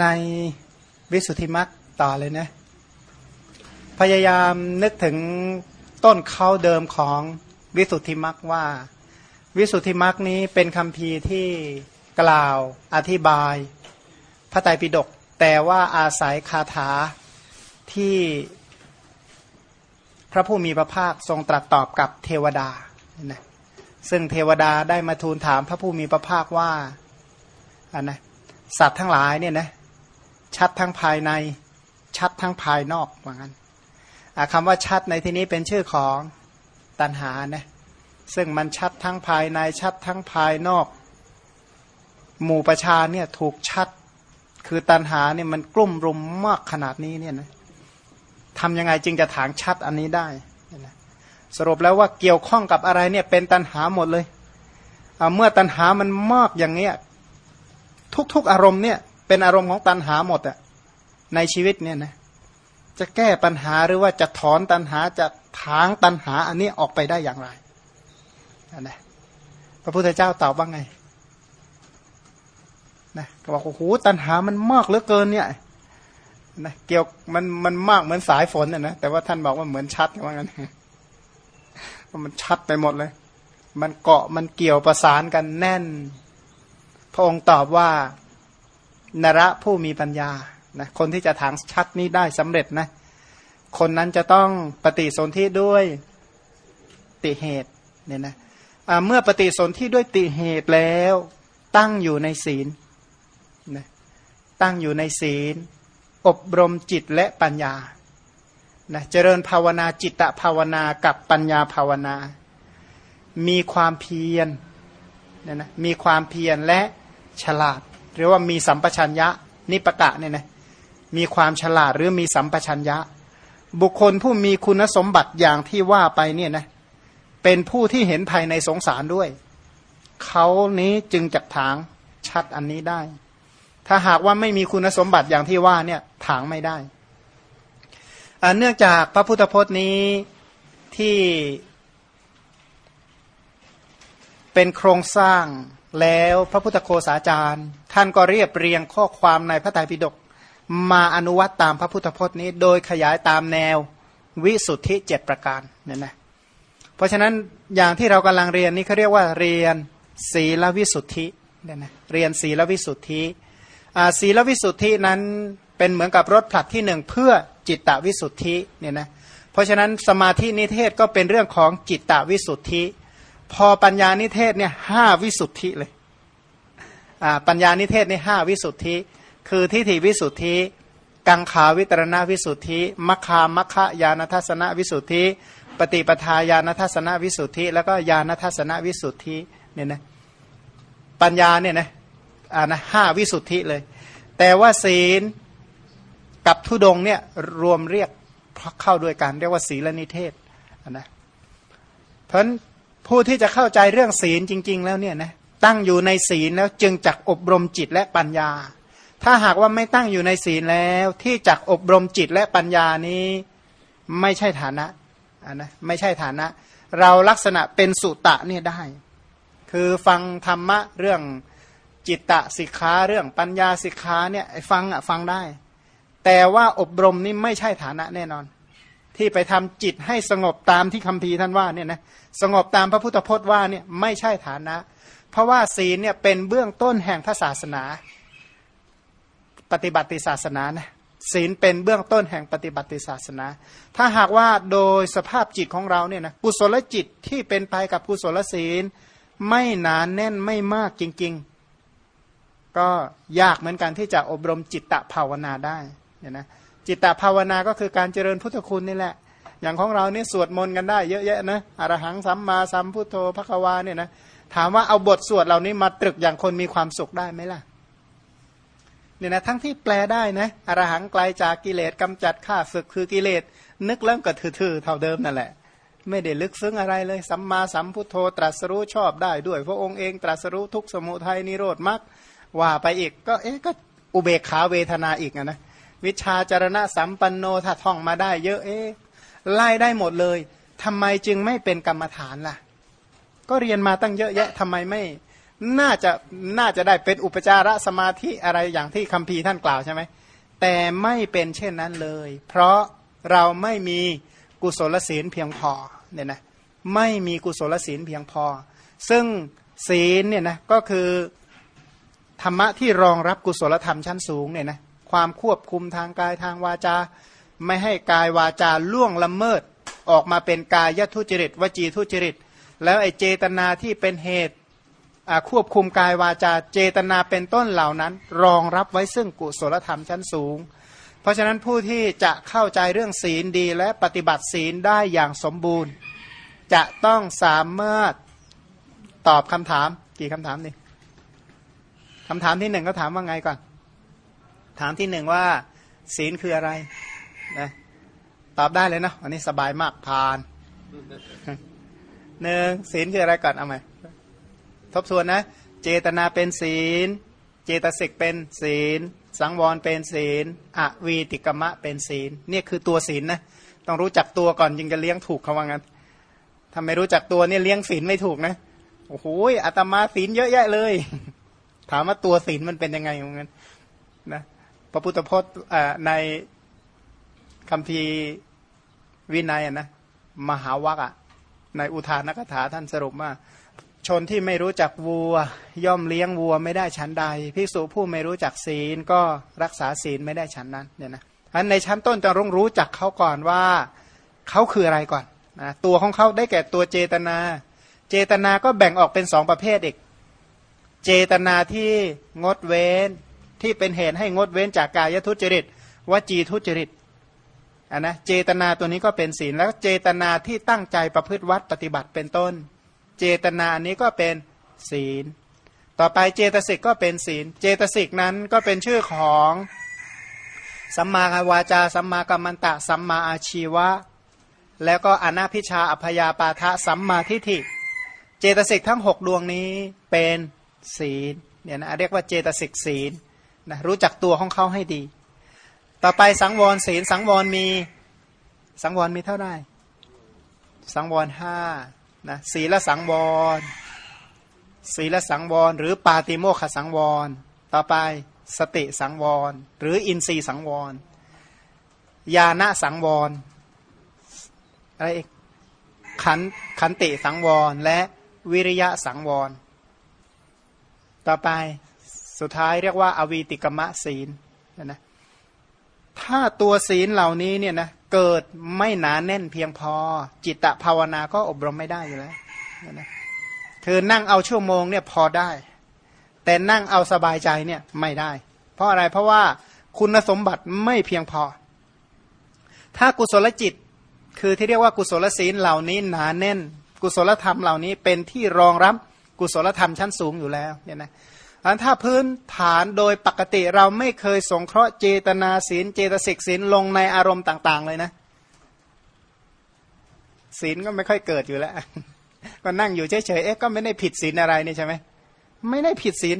ในวิสุทธิมรรคต่อเลยนะ พยายามนึกถึงต้นเขาเดิมของวิสุทธิมรรคว่า วิสุทธิมรรคนี้เป็นคำพีที่กล่าวอธิบาย พระไตรปิฎกแต่ว่าอาศัยคาถาที่พระผู้มีพระภาคทรงตรัสตอบกับเทวดานะซึ่งเทวดาได้มาทูลถามพระผู้มีพระภาคว่าอันนะสัตว์ทั้งหลายเนี่ยนะ ชัดทั้งภายใน ชัดทั้งภายนอกว่างั้นคำว่าชัดในที่นี้เป็นชื่อของตันหานะซึ่งมันชัดทั้งภายในชัดทั้งภายนอก หมู่ประชาเนี่ยถูกชัด คือตันหาเนี่ยมันกลุ่มรุมมากขนาดนี้เนี่ยนะทำยังไงจึงจะถางชัดอันนี้ได้นะสรุปแล้วว่าเกี่ยวข้องกับอะไรเนี่ยเป็นตันหาหมดเลยเมื่อตันหามันมากอย่างเนี้ยทุกๆอารมณ์เนี่ย เป็นอารมณ์ของตันหาหมดอะในชีวิตเนี่ยนะจะแก้ปัญหาหรือว่าจะถอนตันหาจะถางตันหาอันนี้ออกไปได้อย่างไรนะพระพุทธเจ้าตอบว่าไงนะก็บอกโอ้โหตันหามันมากเหลือเกินเนี่ยนะเกี่ยวมันมันมากเหมือนสายฝนนะนะแต่ว่าท่านบอกว่าเหมือนชัดว่างั้นมันชัดไปหมดเลย มันเกาะมันเกี่ยวประสานกันแน่น พระองค์ตอบว่า นระผู้มีปัญญานะคนที่จะถางชัดนี้ได้สำเร็จนะคนนั้นจะต้องปฏิสนธิด้วยติเหตุเนี่ยนะเมื่อปฏิสนธิด้วยติเหตุแล้วตั้งอยู่ในศีลนะตั้งอยู่ในศีล อบรมจิตและปัญญานะเจริญภาวนาจิตตภาวนากับปัญญาภาวนา มีความเพียรเนี่ยนะมีความเพียรและฉลาด หรือว่ามีสัมปชัญญะนิปกะเนี่ยนะมีความฉลาดหรือมีสัมปชัญญะ บุคคลผู้มีคุณสมบัติอย่างที่ว่าไปเนี่ยนะเป็นผู้ที่เห็นภายในสงสารด้วย เขานี้จึงจักถางชัดอันนี้ได้ ถ้าหากว่าไม่มีคุณสมบัติอย่างที่ว่าเนี่ยถางไม่ได้เนื่องจากพระพุทธพจน์นี้ที่เป็นโครงสร้างแล้วพระพุทธโคสาจารย์ ท่านก็เรียบเรียงข้อความในพระไตรปิฎกมาอนุวัตตามพระพุทธพจน์นี้ โดยขยายตามแนววิสุทธิเจ็ดประการเนี่ยนะเพราะฉะนั้นอย่างที่เรากำลังเรียนนี่เขาเรียกว่าเรียนศีลวิสุทธิเนี่ยนะเรียนศีลวิสุทธิศีลวิสุทธินั้นเป็นเหมือนกับรถผลัดที่หนึ่งเพื่อจิตตวิสุทธิเนี่ยนะเพราะฉะนั้นสมาธินิเทศก็เป็นเรื่องของจิตตวิสุทธิ พอปัญญานิเทศเนี่ยห้าวิสุทธิเลย ปัญญานิเทศในห้าวิสุทธิ คือทิฏฐิวิสุทธิ กังขาวิตรณวิสุทธิมัคคามัคคายานทัศนวิสุทธิ ปฏิปทาญาณทัศนวิสุทธิ แล้วก็ญาณทัศนวิสุทธิเนี่ยนะปัญญาเนี่ยนะอ่านะห้าวิสุทธิเลย แต่ว่าศีลกับทุดงเนี่ยรวมเรียกเข้าด้วยกันเรียกว่าศีลนิเทศนะเพราะผู้ที่จะเข้าใจเรื่องศีลจริง ๆ แล้วเนี่ยนะ ตั้งอยู่ในศีลแล้วจึงจักอบรมจิตและปัญญา ถ้าหากว่าไม่ตั้งอยู่ในศีลแล้วที่จักอบรมจิตและปัญญานี้ไม่ใช่ฐานะนะไม่ใช่ฐานะ เราลักษณะเป็นสุตะเนี่ยได้ คือฟังธรรมะเรื่องจิตตะสิกขาเรื่องปัญญาสิกขาเนี่ยฟังอะฟังได้ แต่ว่าอบรมนี่ไม่ใช่ฐานะแน่นอน ที่ไปทำจิตให้สงบตามที่คัมภีร์ท่านว่าเนี่ยนะสงบตามพระพุทธพจน์ว่าเนี่ยไม่ใช่ฐานะ เพราะว่าศีลเนี่ยเป็นเบื้องต้นแห่งพระศาสนา ปฏิบัติศาสนานะศีลเป็นเบื้องต้นแห่งปฏิบัติศาสนา ถ้าหากว่าโดยสภาพจิตของเราเนี่ยนะกุศลจิตที่เป็นไปกับกุศลศีล ไม่หนานแน่นไม่มากจริง ๆ ก็ยากเหมือนกันที่จะอบรมจิตตภาวนาได้เนี่ยนะจิตตภาวนาก็คือการเจริญพุทธคุณนี่แหละ อย่างของเราเนี่ยสวดมนต์กันได้เยอะแยะนะอรหังสัมมาสัมพุทโธพระควาเนี่ยนะ ถามว่าเอาบทสวดเหล่านี้มาตรึกอย่างคนมีความสุขได้ไหมล่ะเนี่ยนะทั้งที่แปลได้นะอรหังไกลจากกิเลสกำจัดข้าศึกคือกิเลสนึกเริ่มก็ทื่อๆเท่าเดิมนั่นแหละ ไม่ได้ลึกซึ้งอะไรเลย สัมมาสัมพุทโธตรัสรู้ชอบได้ด้วย พระองค์เองตรัสรู้ทุกสมุทัยนิโรธมรรคว่าไปอีกก็เอ๊ะก็อุเบกขาเวทนาอีกนะวิชาจารณะสัมปันโนถ้าท่องมาได้เยอะเอ๊ะไล่ได้หมดเลยทำไมจึงไม่เป็นกรรมฐานล่ะ ก็เรียนมาตั้งเยอะแยะทำไมไม่ น่าจะน่าจะได้เป็นอุปจารสมาธิอะไรอย่างที่คัมภีร์ท่านกล่าวใช่ไหมแต่ไม่เป็นเช่นนั้นเลย เพราะเราไม่มีกุศลศีลเพียงพอเนี่ยนะไม่มีกุศลศีลเพียงพอ ซึ่งศีลเนี่ยนะก็คือธรรมะที่รองรับกุศลธรรมชั้นสูงเนี่ยนะความควบคุมทางกายทางวาจา ไม่ให้กายวาจาล่วงละเมิดออกมาเป็นกายทุจริต วจีทุจริต แล้วไอเจตนาที่เป็นเหตุควบคุมกายวาจาเจตนาเป็นต้นเหล่านั้น รองรับไว้ซึ่งกุศลธรรมชั้นสูง เพราะฉะนั้นผู้ที่จะเข้าใจเรื่องศีลดี และปฏิบัติศีลได้อย่างสมบูรณ์ จะต้องสามารถตอบคำถามกี่คำถามนี่คำถามที่หนึ่งก็ถามว่าไงก่อน ถามที่หนึ่งว่า ศีลคืออะไรนะตอบได้เลยนะอันนี้สบายมากผ่าน หนึ่งศีลคืออะไรก่อนเอาไหมทบทวนนะ เจตนาเป็นศีล เจตสิกเป็นศีล สังวรเป็นศีลอวีติกมะเป็นศีลเนี่ยคือตัวศีลนะต้องรู้จักตัวก่อนจึงจะเลี้ยงถูกเขาว่างั้นถ้าไม่รู้จักตัวเนี่ยเลี้ยงศีลไม่ถูกนะโอ้โหอาตมาศีลเยอะแยะเลย ถามว่าตัวศีลมันเป็นยังไงเหมือนกันนะพระพุทธพจน์ในคำพีวินัยนะมหาวัคอะ ในอุทานกถาท่านสรุปว่า ชนที่ไม่รู้จักวัว ย่อมเลี้ยงวัวไม่ได้ชั้นใดภิกษุผู้ไม่รู้จักศีลก็รักษาศีลไม่ได้ชั้นนั้นเนี่ยนะอันในชั้นต้นจะต้องรู้จักเขาก่อนว่าเขาคืออะไรก่อนนะตัวของเขาได้แก่ตัวเจตนา เจตนาก็แบ่งออกเป็นสองประเภทอีก เจตนาที่งดเว้นที่เป็นเหตุให้งดเว้นจากกายทุจริตวจีทุจริต นนะเจตนาตัวนี้ก็เป็นศีลแล้วเจตนาที่ตั้งใจประพฤติวัดปฏิบัติเป็นต้น เจตนาอันนี้ก็เป็นศีล ต่อไปเจตสิกก็เป็นศีล เจตสิกนั้นก็เป็นชื่อของสัมมาวาจาสัมมากัมมันตะสัมมาอาชีวะ แล้วก็อนาพิชาอภยาปาทะสัมมาทิฏฐิ เจตสิกทั้งหกดวงนี้เป็นศีลเนี่ยนะเรียกว่าเจตสิกศีลนะรู้จักตัวของเขาให้ดี ต่อไปสังวรศีลสังวรมี สังวรมีเท่าไหร่สังวรห้านะศีลสังวร ศีลสังวร หรือปาติโมขสังวร ต่อไปสติสังวร หรืออินทรีสังวร ญาณสังวรอะไรอีกขันขันติสังวร และวิริยะสังวร ต่อไปสุดท้ายเรียกว่า อวีติกมะศีลนะ ถ้าตัวศีลเหล่านี้เนี่ยนะเกิดไม่หนาแน่นเพียงพอ จิตตภาวนาก็อบรมไม่ได้อยู่แล้วนะคือนั่งเอาชั่วโมงเนี่ยพอได้ แต่นั่งเอาสบายใจเนี่ยไม่ได้ เพราะอะไรเพราะว่าคุณสมบัติไม่เพียงพอ ถ้ากุศลจิตคือที่เรียกว่ากุศลศีลเหล่านี้หนาแน่น กุศลธรรมเหล่านี้เป็นที่รองรับกุศลธรรมชั้นสูงอยู่แล้วเนี่ยนะ อันถ้าพื้นฐานโดยปกติเราไม่เคยสงเคราะห์เจตนาศีลเจตสิกศีลลงในอารมณ์ต่าง ๆ เลยนะ ศีลก็ไม่ค่อยเกิดอยู่แล้ว ก็นั่งอยู่เฉยๆเอ๊ะก็ไม่ได้ผิดศีลอะไรนี่ใช่ไหมไม่ได้ผิดศีล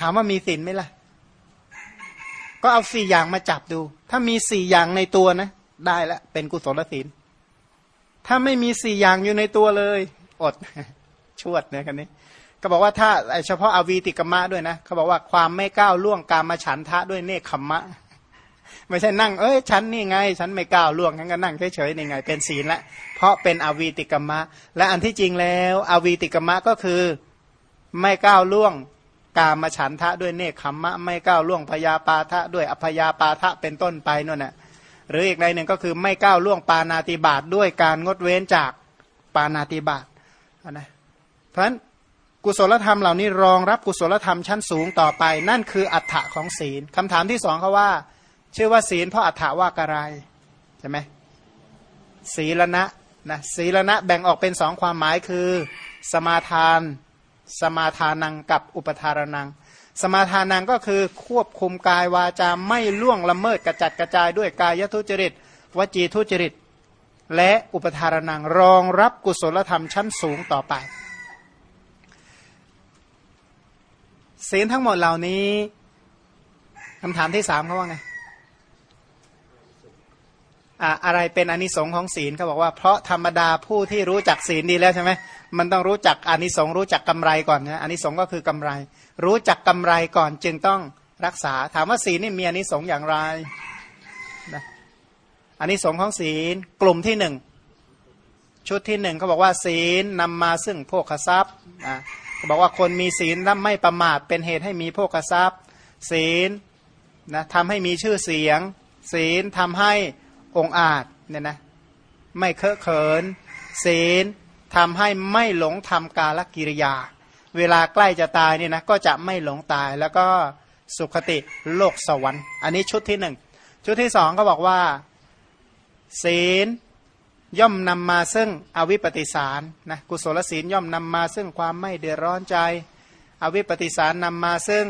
ถามว่ามีศีลไหมล่ะ ก็เอาสี่อย่างมาจับดู ถ้ามีสี่อย่างในตัวนะ ได้ละเป็นกุศลศีลถ้าไม่มีสี่อย่างอยู่ในตัวเลย อด ชวดเนี่ยคันนี้ ก็บอกว่าถ้าเฉพาะอวีติกมะด้วยนะเขาบอกว่าความไม่ก้าวล่วงการมาฉันทะด้วยเนคขมมะไม่ใช่นั่ง เอ้ยฉันนี่ไง ฉันไม่ก้าวล่วงฉันก็นั่งเฉยๆนี่ไง เป็นศีลละ เพราะเป็นอวีติกมะ และอันที่จริงแล้ว อวีติกมะก็คือไม่ก้าวล่วงการมาฉันทะด้วยเนคขมมะ ไม่ก้าวล่วงพยาปาทะด้วยอภยาปาทะเป็นต้นไปนั่นแหะหรืออีกในหนึ่งก็คือไม่ก้าวล่วงปานาติบาตด้วยการงดเว้นจากปานาติบาตนะเพราะฉะนั้น กุศลธรรมเหล่านี้รองรับกุศลธรรมชั้นสูงต่อไป นั่นคืออัฏฐะของศีลคำถามที่สองเขาว่า ชื่อว่าศีลเพราะอัฏฐะว่าอะไรใช่ไหมศีลณะนะศีลณะแบ่งออกเป็นสองความหมายคือ สมาทาน สมาทานังกับอุปทารนัง สมาทานังก็คือควบคุมกายวาจาไม่ล่วงละเมิดกระจัดกระจายด้วยกายทุจริต วจีทุจริต และอุปทารนังรองรับกุศลธรรมชั้นสูงต่อไป ศีลทั้งหมดเหล่านี้คำถามที่สามเขาว่าไงอะอะไรเป็นอนิสงค์ของศีลเขาบอกว่าเพราะธรรมดาผู้ที่รู้จักศีลดีแล้วใช่ไหมมันต้องรู้จักอานิสงส์รู้จักกำไรก่อนนะอานิสงส์ก็คือกำไร รู้จักกำไรก่อนจึงต้องรักษา ถามว่าศีลนี่มีอานิสงส์อย่างไรนะอานิสงส์ของศีลกลุ่มที่หนึ่งชุดที่หนึ่งเขาบอกว่าศีลนำมาซึ่งโภคทรัพย์นะเขา บอกว่าคนมีศีลและไม่ประมาทเป็นเหตุให้มีโภคทรัพย์ ศีลนะทำให้มีชื่อเสียง ศีลทำให้องอาจเนี่ยนะไม่เคอะเขิน ศีลทำให้ไม่หลงทำกาลกิริยา เวลาใกล้จะตายเนี่ยนะก็จะไม่หลงตายแล้วก็สุขติโลกสวรรค์ อันนี้ชุดที่หนึ่งชุดที่สองก็บอกว่า ศีล ย่อมนำมาซึ่งอวิปปิสารนะกุศลศีลย่อมนำมาซึ่งความไม่เดือดร้อนใจ อวิปปิสารนำมาซึ่ง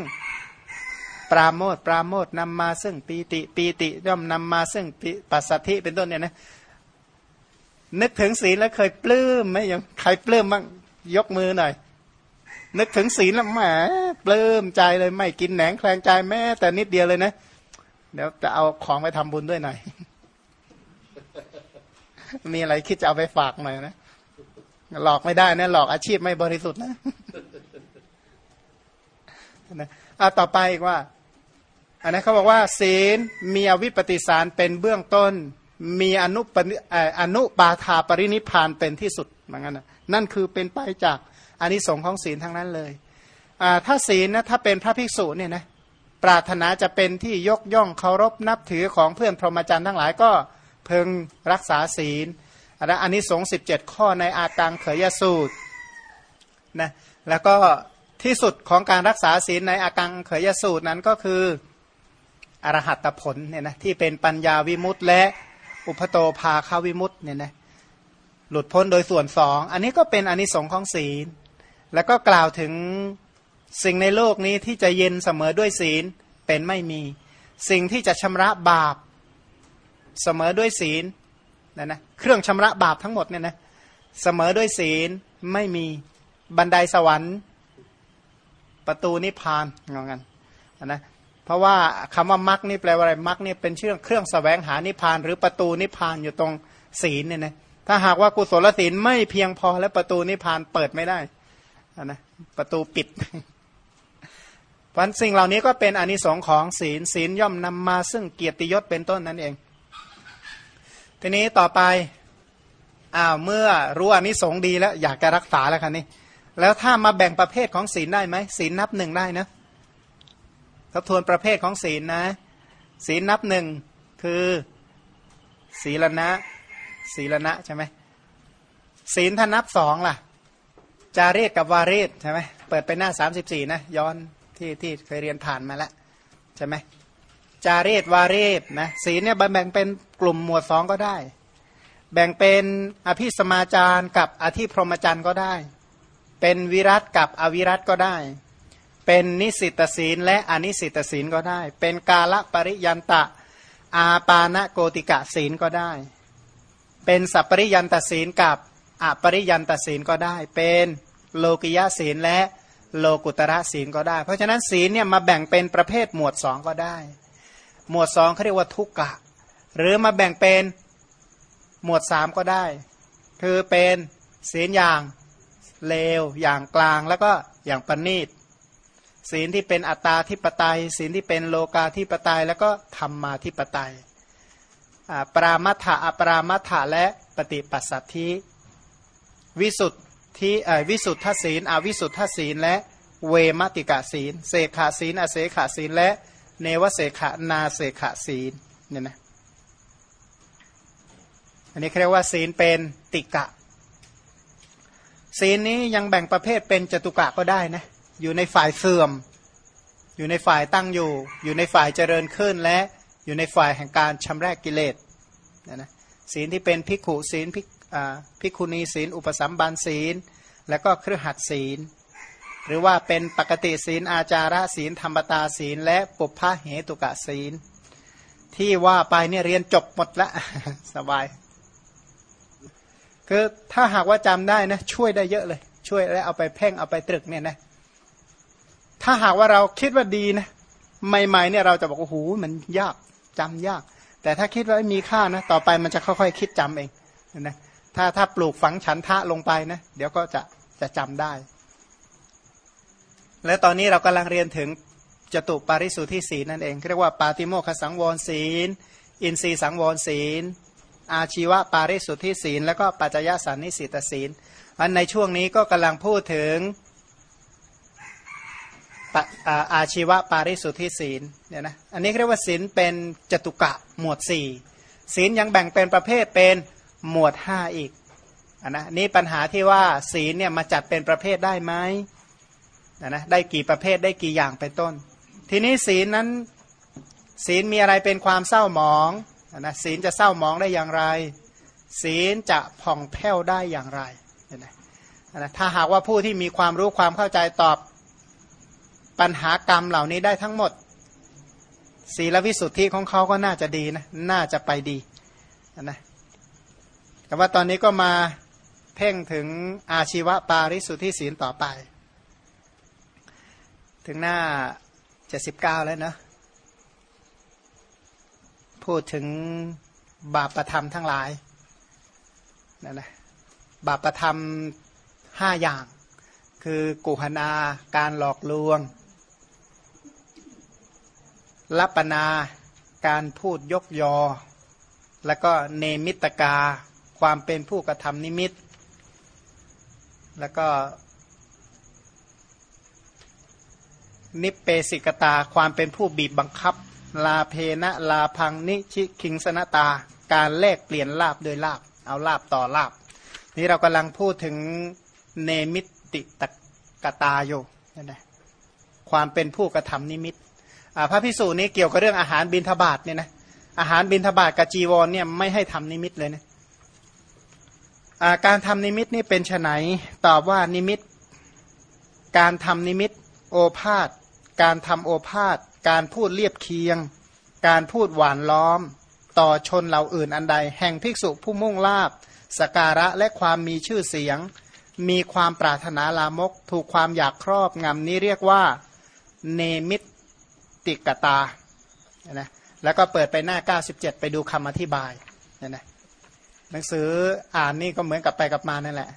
ปราโมทปราโมทนำมาซึ่งปีติปีติย่อมนำมาซึ่งปัสสัทธิเป็นต้นเนี่ยนะนึกถึงศีลแล้วเคยปลื้มไหมยังใครปลื้มบ้างยกมือหน่อย นึกถึงศีลแล้วแหมปลื้มใจเลยไม่กินแหนงแคลงใจแม้แต่นิดเดียวเลยนะเดี๋ยวจะเอาของไปทำบุญด้วยหน่อย มีอะไรคิดจะเอาไปฝากหน่อยนะ หลอกไม่ได้นะ หลอกอาชีพไม่บริสุทธิ์นะนะเอาต่อไปอีกว่า อันนี้เขาบอกว่า ศีลมีอวิปปิสารเป็นเบื้องต้น มีอนุปอนุปาทาปรินิพานเป็นที่สุดเหมือนกันนะนั่นคือเป็นไปจากอานิสงส์ของศีลทั้งนั้นเลยถ้าศีลนะถ้าเป็นพระภิกษุเนี่ยนะปรารถนาจะเป็นที่ยกย่องเคารพนับถือของเพื่อนพรหมจรรย์ทั้งหลายก็ เพึงรักษาศีลอันนี้สงสิบเจ็ดข้อในอาตังเขยสูตรนะแล้วก็ที่สุดของการรักษาศีลในอากังเขยสูตรนั้นก็คืออรหัตผลเนี่ยนะที่เป็นปัญญาวิมุตต์และอุปโตภาคาวิมุตต์เนี่ยนะหลุดพ้นโดยส่วนสอง อันนี้ก็เป็นอนนิสงค์ของศีล แล้วก็กล่าวถึงสิ่งในโลกนี้ที่จะเย็นเสมอด้วยศีลเป็นไม่มี สิ่งที่จะชำระบาป เสมอด้วยศีลนะนะเครื่องชำระบาปทั้งหมดเนี่ยนะเสมอด้วยศีลไม่มีบันไดสวรรค์ ประตูนิพพานงงกันนะเพราะว่าคำว่ามรรคนี่แปลว่าอะไรมรรคนี่เป็นเชื่องเครื่องสแสวงหานิพพาน หรือประตูนิพพานอยู่ตรงศีลเนี่ยนะถ้าหากว่ากุศลศีลไม่เพียงพอและประตูนิพพานเปิดไม่ได้นะประตูปิดเพราะสิ่งเหล่านี้ก็เป็นอนิสงค์ของศีลศีลย่อมนำมาซึ่งเกียรติยศเป็นต้นนั่นเอง ทีนี้ต่อไปอ้าวเมื่อรู้อนิสงส์ดีแล้วอยากจะรักษาแล้วคันนี้ แล้วถ้ามาแบ่งประเภทของศีลได้ไหมศีลนับหนึ่งได้นะทบทวนประเภทของศีลนะ ศีลนับหนึ่งคือ ศีลนะ ศีลนะใช่ไหมศีลถ้านับสองล่ะ จารีตกับวารีตใช่ไหมเปิดไปหน้าสามสิบสี่นะ ย้อนที่ที่เคยเรียนผ่านมาแล้วใช่ไหม จารีตวารีตนะศีลเนี่ยแบ่งเป็นกลุ่มหมวดสองก็ได้ แบ่งเป็นอภิสมาจารกับอธิพรหมจารย์ก็ได้ เป็นวิรัตกับอวิรัตก็ได้ เป็นนิสิตศีลและอนิสิตศีลก็ได้ เป็นกาละปริยันตะอาปาณโกติกะศีลก็ได้ เป็นสัพปริยันตศีลกับอปริยันตศีลก็ได้ เป็นโลกิยาศีลและโลกุตระศีลก็ได้ เพราะฉะนั้นศีลเนี่ยมาแบ่งเป็นประเภทหมวดสองก็ได้ หมวดสองเขาเรียกว่าทุกกะ หรือมาแบ่งเป็นหมวดสามก็ได้ คือเป็นศีลอย่างเลวอย่างกลางแล้วก็อย่างปณีตศีลที่เป็นอัตตาทิปไตยศีลที่เป็นโลกาทิปไตยแล้วก็ธรรมาทิปไตยปรามัถะอปรามัถะและปฏิปัสสัทธิวิสุทธิวิสุทธศีลอวิสุทธศีลและเวมติกะศีลเสขาศีลอเสขาศีลและ เนวเสขนาเสขศีลเนี่ยนะอันนี้เรียกว่าศีลเป็นติกะ ศีลนี้ยังแบ่งประเภทเป็นจตุกะก็ได้นะอยู่ในฝ่ายเสื่อม อยู่ในฝ่ายตั้งอยู่ อยู่ในฝ่ายเจริญขึ้นและอยู่ในฝ่ายแห่งการชำระกิเลสนะนะศีลที่เป็นพิกขุศีลพิกพิกุณีศีล อุปสัมบันศีล แล้วก็เครือขัดศีล หรือว่าเป็นปกติศีลอาจาระศีลธรรมตาศีล และปุพพะเหตุกะศีล ที่ว่าไปเนี่ยเรียนจบหมดละสบายคือถ้าหากว่าจำได้นะ ช่วยได้เยอะเลย ช่วยแล้วเอาไปเพ่งเอาไปตรึกเนี่ยนะ ถ้าหากว่าเราคิดว่าดีนะใหม่ๆเนี่ยเราจะบอกโอ้โหมันยากจำยาก แต่ถ้าคิดว่ามีค่านะ ต่อไปมันจะค่อยๆคิดจำเองนะถ้าถ้าปลูกฝังฉันทะลงไปนะ เดี๋ยวก็จะจะจำได้ และตอนนี้เรากำลังเรียนถึงจตุปาริสุทธิศีลนั่นเองเรียกว่าปาติโมคสังวรศีล อินทรีสังวรศีล อาชีวะปาริสุทธิศีล แล้วก็ปัจจยสันนิสิตศีลอันในช่วงนี้ก็กำลังพูดถึงอาชีวะปาริสุทธิศีลเนี่ยนะอันนี้เรียกว่าศีลเป็นจตุกะหมวดสี่ศีลยังแบ่งเป็นประเภทเป็นหมวดห้าอีกอันนะนี่ปัญหาที่ว่าศีลเนี่ยมาจัดเป็นประเภทได้ไหม นะได้กี่ประเภทได้กี่อย่างเป็นต้น ทีนี้ศีลนั้นศีลมีอะไรเป็นความเศร้าหมองนะศีลจะเศร้าหมองได้อย่างไร ศีลจะผ่องแผ้วได้อย่างไรนะนะถ้าหากว่าผู้ที่มีความรู้ความเข้าใจตอบปัญหากรรมเหล่านี้ได้ทั้งหมด ศีลวิสุทธิของเขาก็น่าจะดีนะน่าจะไปดีนะแต่ว่าตอนนี้ก็มาเพ่งถึงอาชีวะปาริสุทธิศีลต่อไป ถึงหน้าเจ็ดสิบเก้าแล้วเนะ พูดถึงบาปประธรรมทั้งหลายนั่นนะบาปประธรรมห้าอย่าง คือกุหนาการหลอกลวงลัปนาการพูดยกยอ แล้วก็เนมิตกา ความเป็นผู้กระทำนิมิต แล้วก็ นิเปสิกตาความเป็นผู้บีบบังคับ ลาเพนะลาพังนิชิคิงสนตา การแลกเปลี่ยนลาบโดยลาบ เอาลาบต่อลาบ นี่เรากำลังพูดถึงเนมิตติตกตาอยู่นั่นะความเป็นผู้กระทำนิมิตพระพิสูจน์นี้เกี่ยวกับเรื่องอาหารบินทบาทเนี่ยนะอาหารบินทบาทกับจีวรเนี่ยไม่ให้ทำนิมิตเลยนะการทำนิมิตนี่เป็นไนตอบว่านิมิต การทำนิมิต โอภาษ การทำโอภาษการพูดเรียบเคียง การพูดหวานล้อม ต่อชนเหล่าอื่นอันใด แห่งภิกษุผู้มุ่งลาบสการะและความมีชื่อเสียง มีความปรารถนาลามก ถูกความอยากครอบงำนี้เรียกว่าเนมิตติกตานะแล้วก็เปิดไปหน้า 97 ไปดูคำอธิบายเนี่ยนะหนังสืออ่านนี่ก็เหมือนกับไปกับมานั่นแหละ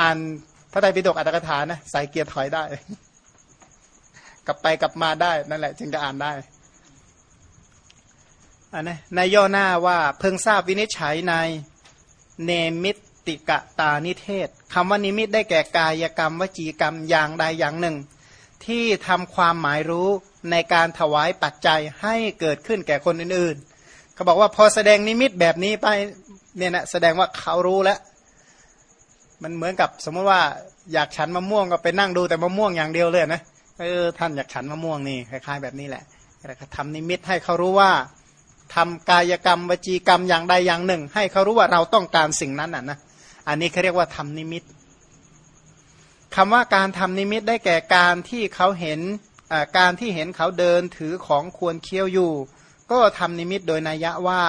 อ่านพระไตรปิฎกอัตถกถานะใส่เกียร์ถอยได้ กลับไปกลับมาได้นั่นแหละ จึงจะอ่านได้อันนะในย่อหน้าว่าเพิ่งทราบวินิจฉัยในเนมิตติกะตานิเทศคำว่านิมิตได้แก่กายกรรม วจีกรรมอย่างใดอย่างหนึ่ง ที่ทำความหมายรู้ในการถวายปัจจัยให้เกิดขึ้นแก่คนอื่นๆเขาบอกว่าพอแสดงนิมิตแบบนี้ไปเนี่ยนะแสดงว่าเขารู้แล้ว มันเหมือนกับสมมติว่าอยากฉันมะม่วงก็ไปนั่งดูแต่มะม่วงอย่างเดียวเลยนะ เออท่านอยากฉันมะม่วงนี่คล้ายๆ แบบนี้แหละแล้วก็ทำนิมิตให้เขารู้ว่าทำกายกรรมวจีกรรมอย่างใดอย่างหนึ่ง ให้เขารู้ว่าเราต้องการสิ่งนั้นอะนะอันนี้เขาเรียกว่าทำนิมิตคำว่าการทำนิมิตได้แก่การที่เขาเห็นการที่เห็นเขาเดินถือของควรเคี้ยวอยู่ ก็ทำนิมิตโดยนัยยะว่า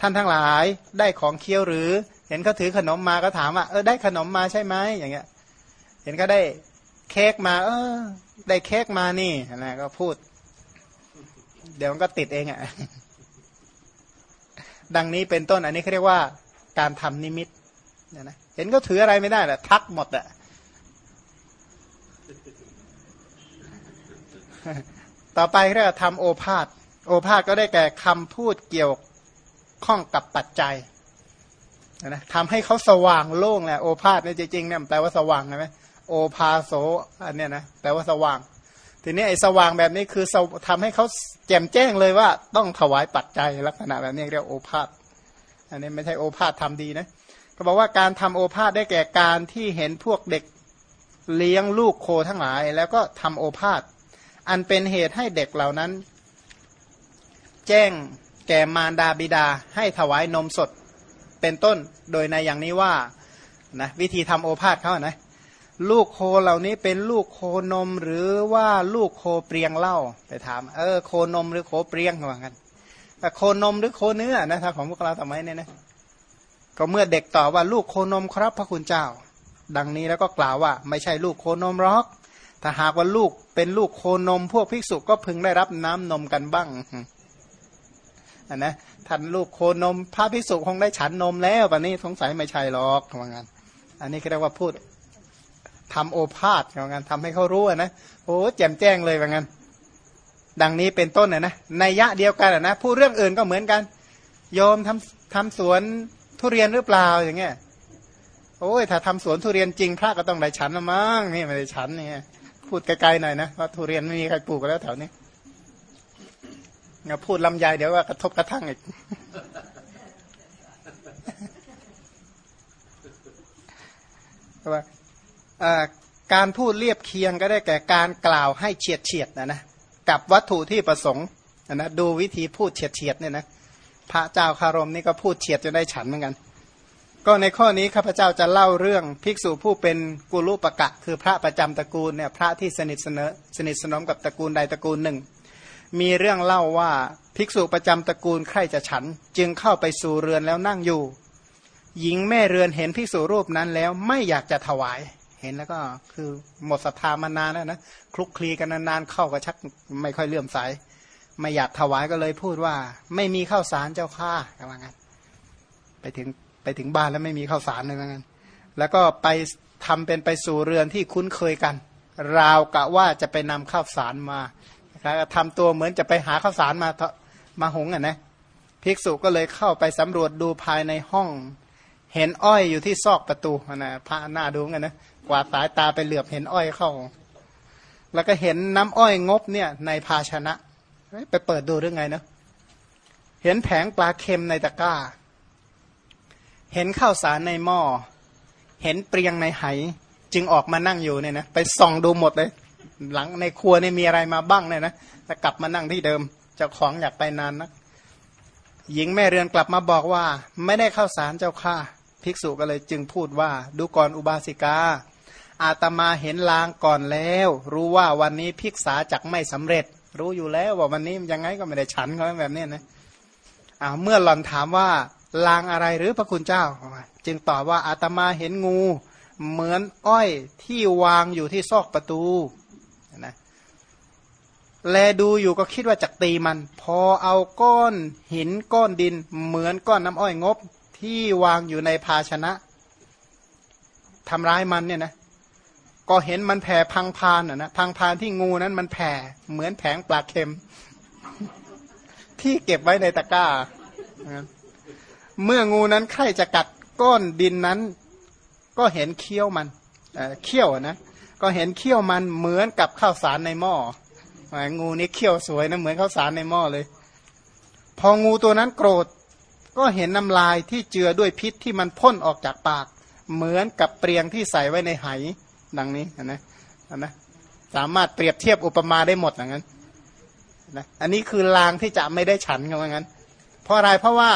ท่านทั้งหลายได้ของเคี้ยวหรือ เห็นเขาถือขนมมาก็ถามว่าเออได้ขนมมาใช่ไหมอย่างเงี้ย เห็นก็ได้ เค้กมา เออ ได้เค้กมานี่นะก็พูด เดี๋ยวมันก็ติดเองอะ่ะ ดังนี้เป็นต้นอันนี้เขาเรียกว่า การทำนิมิตเนี่ยนะเห็นก็ถืออะไรไม่ได้แหละทักหมดอะต่อไปเรียกว่าทำโอภาษโอภาษก็ได้แก่คำพูดเกี่ยวข้องกับปัจจัยนะทำให้เขาสว่างโล่งแหละโอภาษเนี่ยจริงๆเนี่ยแปลว่าสว่างใช่ไหม โอภาโสอันเนี้ยนะแปลว่าสว่าง ทีนี้ไอ้สว่างแบบนี้คือทำให้เขาแจ่มแจ้งเลยว่า ต้องถวายปัจจัยลักษณะแบบนี้เรียกโอภาษอันนี้ไม่ใช่โอภาษทำดีนะก็บอกว่าการทำโอภาษได้แก่การที่เห็นพวกเด็กเลี้ยงลูกโคทั้งหลาย แล้วก็ทำโอภาษอันเป็นเหตุให้เด็กเหล่านั้น แจ้งแก่มารดาบิดาให้ถวายนมสดเป็นต้นโดยในอย่างนี้ว่านะวิธีทำโอภาษเขานะ ลูกโคเหล่านี้เป็นลูกโคนมหรือว่าลูกโคเปรียงเล่าไปถาม เออโคนมหรือโคเปรียงเหมือนกันแต่โคนมหรือโคเนื้อนะถ้าของพวกเราทำไมเนี่ยนะก็เมื่อเด็กตอบว่าลูกโคนมครับพระคุณเจ้า ดังนี้แล้วก็กล่าวว่า ไม่ใช่ลูกโคนมหรอกถ้าหากว่าลูกเป็นลูกโคนม พวกภิกษุก็พึงได้รับน้ำนมกันบ้างนนะท่านลูกโคนมพระพิสุคงได้ฉันนมแล้วป่ะนี้สงสัยไม่ใช่หรอกว่างั้นอันนี้เรียกว่าพูด ทำโอภาษว่างั้นทำให้เขารู้นะโอ้แจ่มแจ้งเลยว่างั้นดังนี้เป็นต้นนะนะในยะเดียวกันนะพูดเรื่องอื่นก็เหมือนกัน โยมทำทำสวนทุเรียนหรือเปล่าอย่างเงี้ยโอ้ยถ้าทำสวนทุเรียนจริงพระก็ต้องได้ฉันละมั้งนี่ไม่ได้ฉันเนี่ยพูดไกลๆหน่อยนะว่าทุเรียนไม่มีใครปลูกแล้วแถวนี้อย่าพูดลำไยเดี๋ยวว่ากระทบกระทั่งอีกว่า การพูดเรียบเคียงก็ได้แก่การกล่าวให้เฉียดเฉียดนะนะกับวัตถุที่ประสงค์นะดูวิธีพูดเฉียดเฉียดเนี่ยนะพระเจ้าคารมนี่ก็พูดเฉียดจนได้ฉันเหมือนกัน ก็ในข้อนี้ข้าพเจ้าจะเล่าเรื่องภิกษุผู้เป็นกุลุปกะ คือพระประจำตระกูลเนี่ยพระที่สนิทสนสนิทสนมกับตระกูลใดตระกูลหนึ่ง มีเรื่องเล่าว่าภิกษุประจำตระกูลใครจะฉัน จึงเข้าไปสู่เรือนแล้วนั่งอยู่ หญิงแม่เรือนเห็นภิกษุรูปนั้นแล้วไม่อยากจะถวาย เห็นแล้วก็คือหมดศรัทธามานานแล้วนะคลุกคลีกันนานๆเข้าก็ชักไม่ค่อยเลื่อมใสไม่อยากถวายก็เลยพูดว่า ไม่มีข้าวสารเจ้าข้าก็ว่างั้นไปถึงไปถึงบ้านแล้วไม่มีข้าวสารเลยว่างั้นแล้วก็ไปทำเป็นไปสู่เรือนที่คุ้นเคยกัน ราวกะว่าจะไปนำข้าวสารมาทำตัวเหมือนจะไปหาข้าวสารมามาหงอะนะภิกษุก็เลยเข้าไปสำรวจดูภายในห้อง เห็นอ้อยอยู่ที่ซอกประตูนะพระหน้าดูกันนะกว่าสายตาไปเหลือบเห็นอ้อยเข้า แล้วก็เห็นน้ำอ้อยงบเนี่ย ในภาชนะ ไปเปิดดูเรื่องไงเนะเห็นแผงปลาเค็มในตะกร้า เห็นข้าวสารในหม้อ เห็นเปรียงในไห จึงออกมานั่งอยู่เนี่ยนะไปส่องดูหมดเลย หลังในครัวเนี่ยมีอะไรมาบ้างเนี่ยนะแต่กลับมานั่งที่เดิมเจ้าของอยากไปนานนะหญิงแม่เรือนกลับมาบอกว่า ไม่ได้ข้าวสารเจ้าข้า ภิกษุก็เลยจึงพูดว่า ดูก่อนอุบาสิกา อาตมาเห็นลางก่อนแล้ว รู้ว่าวันนี้พิกษาจักไม่สำเร็จ รู้อยู่แล้วว่าวันนี้ยังไงก็ไม่ได้ฉันเขาแบบนี้นะอ่าเมื่อหล่อนถามว่าลางอะไรหรือพระคุณเจ้า จึงตอบว่าอาตมาเห็นงู เหมือนอ้อยที่วางอยู่ที่ซอกประตูนะแลดูอยู่ก็คิดว่าจักตีมัน พอเอาก้อนหินก้อนดิน เหมือนก้อนน้ำอ้อยงบ ที่วางอยู่ในภาชนะทำร้ายมันเนี่ยนะก็เห็นมันแผ่พังพานอะนะพังพานที่งูนั้นมันแผ่เหมือนแผงปลาเค็ม ที่เก็บไว้ในตะกร้า เมื่องูนั้นใครจะกัดก้อนดินนั้น ก็เห็นเขี้ยวมันเขี้ยวนะก็เห็นเขี้ยวมันเหมือนกับข้าวสารในหม้องูนี้เขี้ยวสวยนะเหมือนข้าวสารในหม้อเลย พองูตัวนั้นโกรธ ก็เห็นน้ำลายที่เจือด้วยพิษที่มันพ่นออกจากปาก เหมือนกับเปลียงที่ใส่ไว้ในไหดังนี้นะนะสามารถเปรียบเทียบอุปมาได้หมดอย่างนั้นนะอันนี้คือลางที่จะไม่ได้ฉันกันอย่างนั้น เพราะอะไรเพราะว่า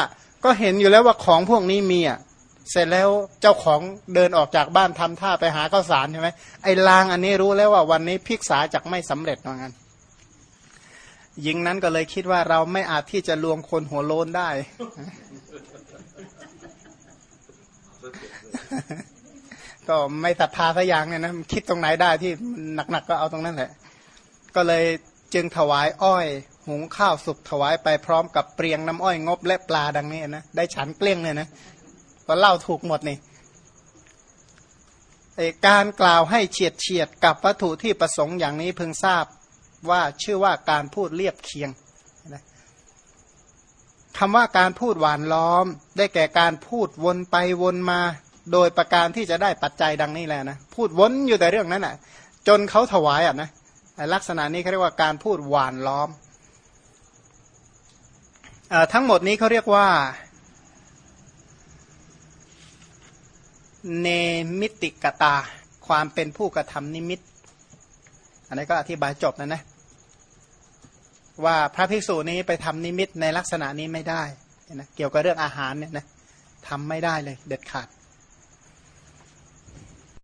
ก็เห็นอยู่แล้วว่าของพวกนี้มีอะเสร็จแล้วเจ้าของเดินออกจากบ้านทำท่าไปหาข้าวสารใช่ไหมไอ้ลางอันนี้รู้แล้วว่าวันนี้พิกษาจากไม่สำเร็จอย่างนั้นหญิงนั้นก็เลยคิดว่าเราไม่อาจที่จะลวงคนหัวโลนได้ ก็ไม่ศรัทธาสักอย่างเนี่ยนะคิดตรงไหนได้ที่หนักๆก็เอาตรงนั้นแหละ ก็เลยจึงถวายอ้อย หุงข้าวสุกถวายไปพร้อมกับเปรียงน้ำอ้อยงบและปลาดังนี้นะได้ฉันเกลี้ยงเลยนะก็เล่าถูกหมดนี่การกล่าวให้เฉียดเฉียดกับวัตถุที่ประสงค์อย่างนี้เพิ่งทราบว่าชื่อว่าการพูดเรียบเคียงคำว่าการพูดหวานล้อม ได้แก่การพูดวนไปวนมา โดยประการที่จะได้ปัจจัยดังนี้แหละนะพูดวนอยู่แต่เรื่องนั้นอะ จนเขาถวายอะนะลักษณะนี้เขาเรียกว่าการพูดหวานล้อมอทั้งหมดนี้เขาเรียกว่าเนมิติกตา ความเป็นผู้กระทำนิมิต อันนี้ก็อธิบายจบนะนะ ว่าพระภิกษุนี้ไปทำนิมิตในลักษณะนี้ไม่ได้นะเกี่ยวกับเรื่องอาหารเนี่ยนะทำไม่ได้เลยเด็ดขาด